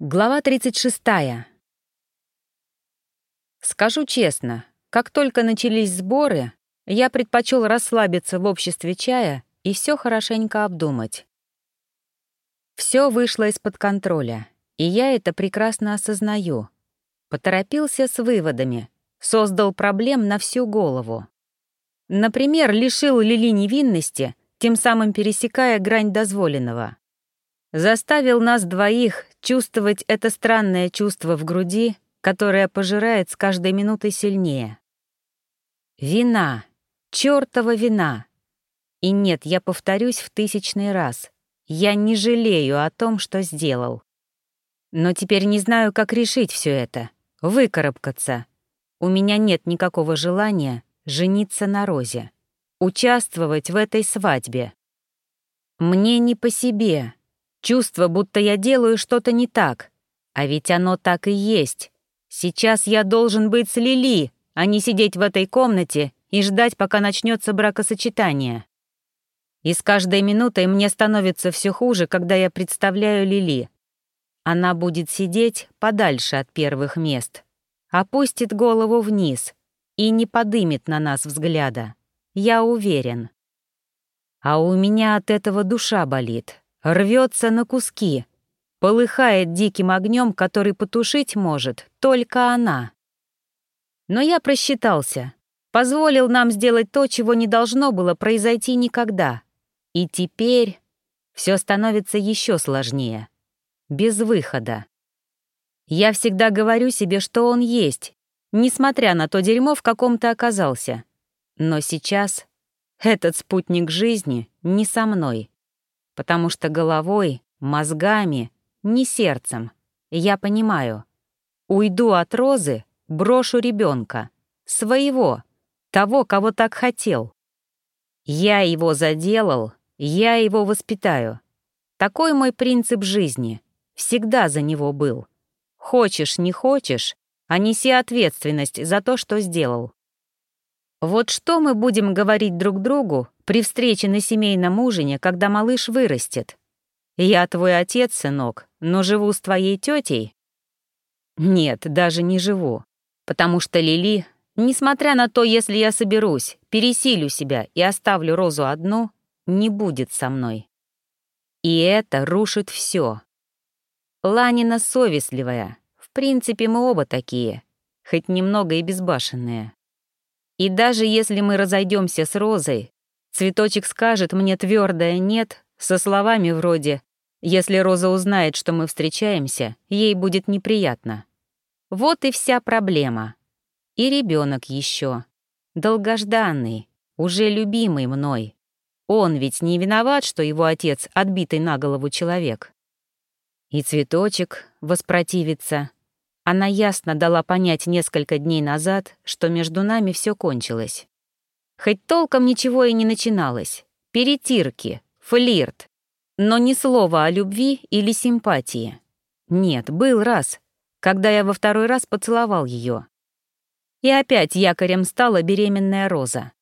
Глава 36. Скажу честно, как только начались сборы, я предпочел расслабиться в обществе чая и все хорошенько обдумать. Все вышло из-под контроля, и я это прекрасно осознаю. Поторопился с выводами, создал проблем на всю голову. Например, лишил Лили невинности, тем самым пересекая грань дозволенного. Заставил нас двоих чувствовать это странное чувство в груди, которое пожирает с каждой минутой сильнее. Вина. чёртова вина. И нет, я повторюсь в тысячный раз. Я не жалею о том, что сделал. Но теперь не знаю, как решить все это. Выкарабкаться. У меня нет никакого желания жениться на Розе. Участвовать в этой свадьбе. Мне не по себе. Чувство, будто я делаю что-то не так. А ведь оно так и есть. Сейчас я должен быть с Лили, а не сидеть в этой комнате и ждать, пока начнется бракосочетание. И с каждой минутой мне становится все хуже, когда я представляю Лили. Она будет сидеть подальше от первых мест, опустит голову вниз и не подымет на нас взгляда. Я уверен. А у меня от этого душа болит рвется на куски, полыхает диким огнем, который потушить может только она. Но я просчитался, позволил нам сделать то, чего не должно было произойти никогда. И теперь все становится еще сложнее. Без выхода. Я всегда говорю себе, что он есть, несмотря на то дерьмо, в каком то оказался. Но сейчас этот спутник жизни не со мной потому что головой, мозгами, не сердцем. Я понимаю. Уйду от розы, брошу ребенка, своего, того, кого так хотел. Я его заделал, я его воспитаю. Такой мой принцип жизни. Всегда за него был. Хочешь, не хочешь, а неси ответственность за то, что сделал. Вот что мы будем говорить друг другу при встрече на семейном ужине, когда малыш вырастет? Я твой отец, сынок, но живу с твоей тетей? Нет, даже не живу, потому что Лили, несмотря на то, если я соберусь, пересилю себя и оставлю Розу одну, не будет со мной. И это рушит все. Ланина совестливая. В принципе, мы оба такие, хоть немного и безбашенные. И даже если мы разойдемся с Розой, цветочек скажет мне твердое «нет» со словами вроде «Если Роза узнает, что мы встречаемся, ей будет неприятно». Вот и вся проблема. И ребенок еще. Долгожданный, уже любимый мной. Он ведь не виноват, что его отец — отбитый на голову человек. И цветочек воспротивится, она ясно дала понять несколько дней назад, что между нами все кончилось. Хоть толком ничего и не начиналось. Перетирки, флирт. Но ни слова о любви или симпатии. Нет, был раз, когда я во второй раз поцеловал ее. И опять якорем стала беременная Роза.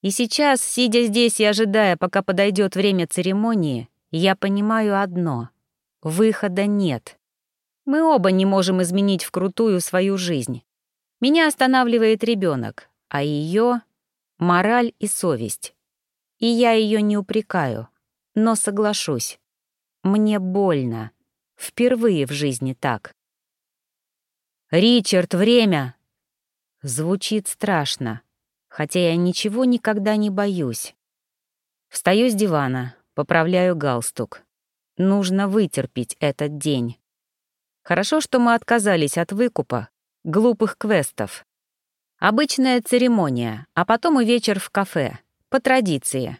И сейчас, сидя здесь и ожидая, пока подойдет время церемонии, я понимаю одно — выхода нет. Мы оба не можем изменить вкрутую свою жизнь. Меня останавливает ребенок, а ее — мораль и совесть. И я ее не упрекаю, но соглашусь. Мне больно. Впервые в жизни так. «Ричард, время!» Звучит страшно, хотя я ничего никогда не боюсь. Встаю с дивана, поправляю галстук. Нужно вытерпеть этот день. Хорошо, что мы отказались от выкупа, глупых квестов. Обычная церемония, а потом и вечер в кафе, по традиции.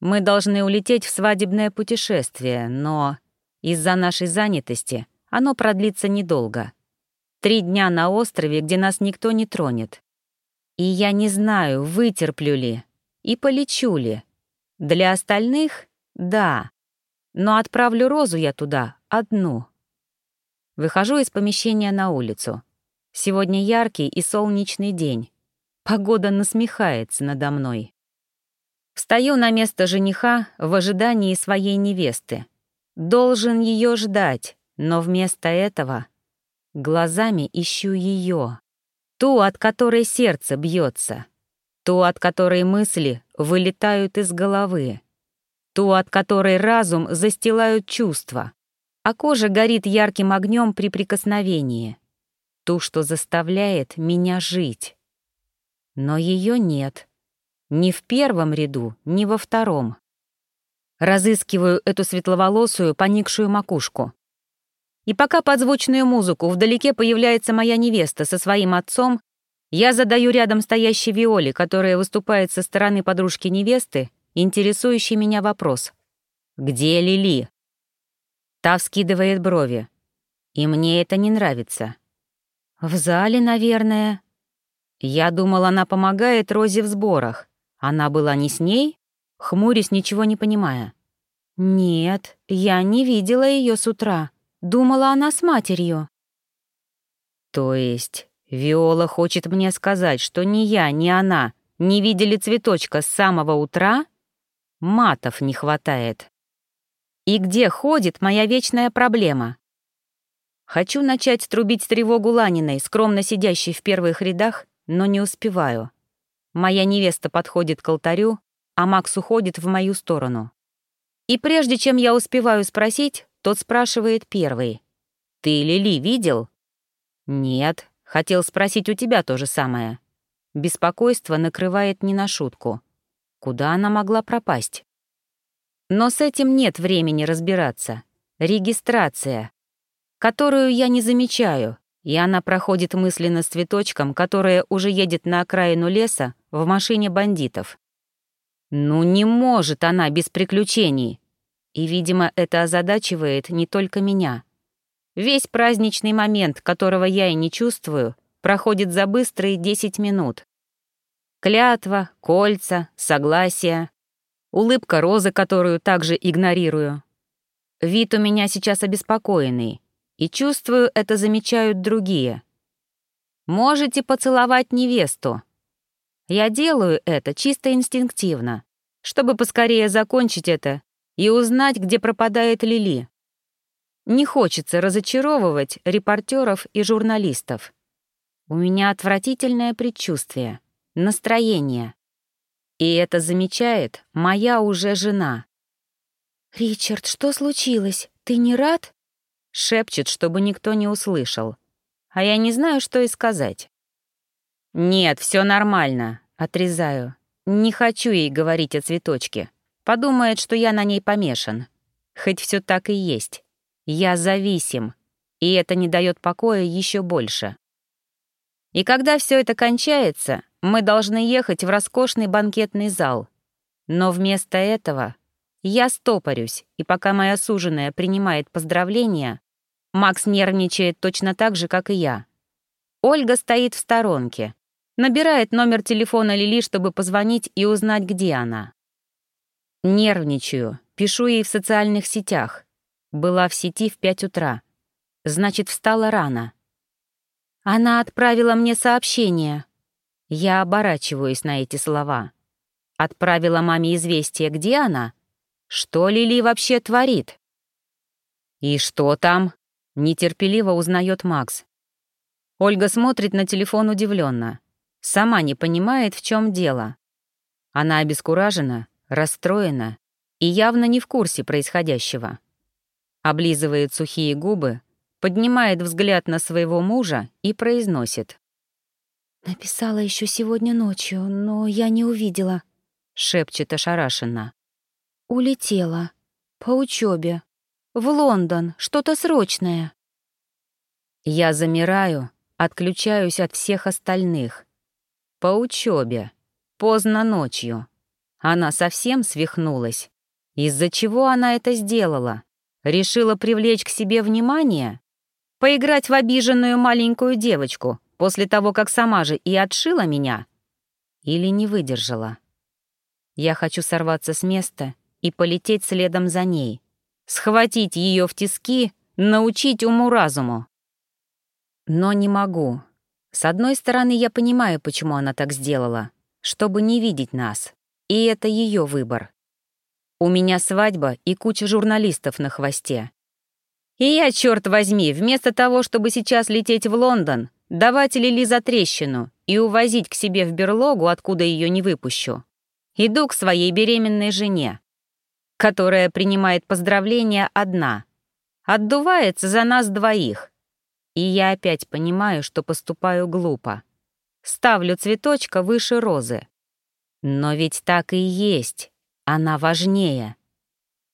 Мы должны улететь в свадебное путешествие, но из-за нашей занятости оно продлится недолго. Три дня на острове, где нас никто не тронет. И я не знаю, вытерплю ли и полечу ли. Для остальных — да. Но отправлю Розу я туда одну — Выхожу из помещения на улицу. Сегодня яркий и солнечный день. Погода насмехается надо мной. Встаю на место жениха в ожидании своей невесты. Должен ее ждать, но вместо этого глазами ищу ее, ту, от которой сердце бьется, ту, от которой мысли вылетают из головы, ту, от которой разум застилают чувства, а кожа горит ярким огнем при прикосновении, ту, что заставляет меня жить. Но ее нет. Ни в первом ряду, ни во втором. Разыскиваю эту светловолосую, поникшую макушку. И пока под звучную музыку вдалеке появляется моя невеста со своим отцом, я задаю рядом стоящей Виоле, которая выступает со стороны подружки невесты, интересующий меня вопрос. «Где Лили?» Та вскидывает брови. И мне это не нравится. «В зале, наверное». Я думал, она помогает Розе в сборах. Она была не с ней? Хмурясь, ничего не понимая. «Нет, я не видела ее с утра. Думала, она с матерью». «То есть Виола хочет мне сказать, что ни я, ни она не видели цветочка с самого утра? Матов не хватает. И где ходит моя вечная проблема? Хочу начать трубить тревогу Ланиной, скромно сидящей в первых рядах, но не успеваю. Моя невеста подходит к алтарю, а Макс уходит в мою сторону. И прежде чем я успеваю спросить, тот спрашивает первый. «Ты Лили видел?» «Нет», хотел спросить у тебя то же самое. Беспокойство накрывает не на шутку. Куда она могла пропасть? Но с этим нет времени разбираться. Регистрация, которую я не замечаю, и она проходит мысленно с цветочком, которая уже едет на окраину леса в машине бандитов. Ну не может она без приключений. И, видимо, это озадачивает не только меня. Весь праздничный момент, которого я и не чувствую, проходит за быстрые 10 минут. Клятва, кольца, согласие, улыбка розы, которую также игнорирую. Вид у меня сейчас обеспокоенный. И чувствую, это замечают другие. Можете поцеловать невесту. Я делаю это чисто инстинктивно, чтобы поскорее закончить это и узнать, где пропадает Лили. Не хочется разочаровывать репортеров и журналистов. У меня отвратительное предчувствие, настроение. И это замечает моя уже жена. «Ричард, что случилось? Ты не рад?» Шепчет, чтобы никто не услышал. А я не знаю, что и сказать. «Нет, все нормально», — отрезаю. Не хочу ей говорить о цветочке. Подумает, что я на ней помешан. Хоть все так и есть. Я зависим, и это не дает покоя еще больше. И когда все это кончается, мы должны ехать в роскошный банкетный зал. Но вместо этого я стопорюсь, и пока моя суженая принимает поздравления, Макс нервничает точно так же, как и я. Ольга стоит в сторонке, набирает номер телефона Лили, чтобы позвонить и узнать, где она. Нервничаю, пишу ей в социальных сетях. Была в сети в пять утра. Значит, встала рано. Она отправила мне сообщение. Я оборачиваюсь на эти слова. Отправила маме известие, где она? Что Лили вообще творит? «И что там?» Нетерпеливо узнает Макс. Ольга смотрит на телефон удивленно. Сама не понимает, в чем дело. Она обескуражена, расстроена и явно не в курсе происходящего. Облизывает сухие губы, поднимает взгляд на своего мужа и произносит. «Написала еще сегодня ночью, но я не увидела», — шепчет ошарашенно. «Улетела. По учебе. В Лондон, что-то срочное. Я замираю, отключаюсь от всех остальных. По учебе. Поздно ночью. Она совсем свихнулась. Из-за чего она это сделала? Решила привлечь к себе внимание? Поиграть в обиженную маленькую девочку после того, как сама же и отшила меня? Или не выдержала? Я хочу сорваться с места и полететь следом за ней, схватить ее в тиски, научить уму-разуму. Но не могу. С одной стороны, я понимаю, почему она так сделала, чтобы не видеть нас. И это ее выбор. У меня свадьба и куча журналистов на хвосте. И я, черт возьми, вместо того, чтобы сейчас лететь в Лондон, давать Лили за трещину и увозить к себе в берлогу, откуда ее не выпущу, иду к своей беременной жене, которая принимает поздравления одна, отдувается за нас двоих. И я опять понимаю, что поступаю глупо. Ставлю цветочка выше розы. Но ведь так и есть. Она важнее.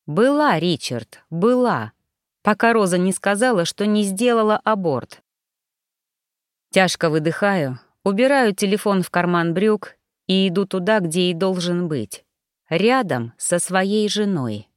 Была, Ричард, была. Пока Роза не сказала, что не сделала аборт. Тяжко выдыхаю, убираю телефон в карман брюк и иду туда, где и должен быть. Рядом со своей женой.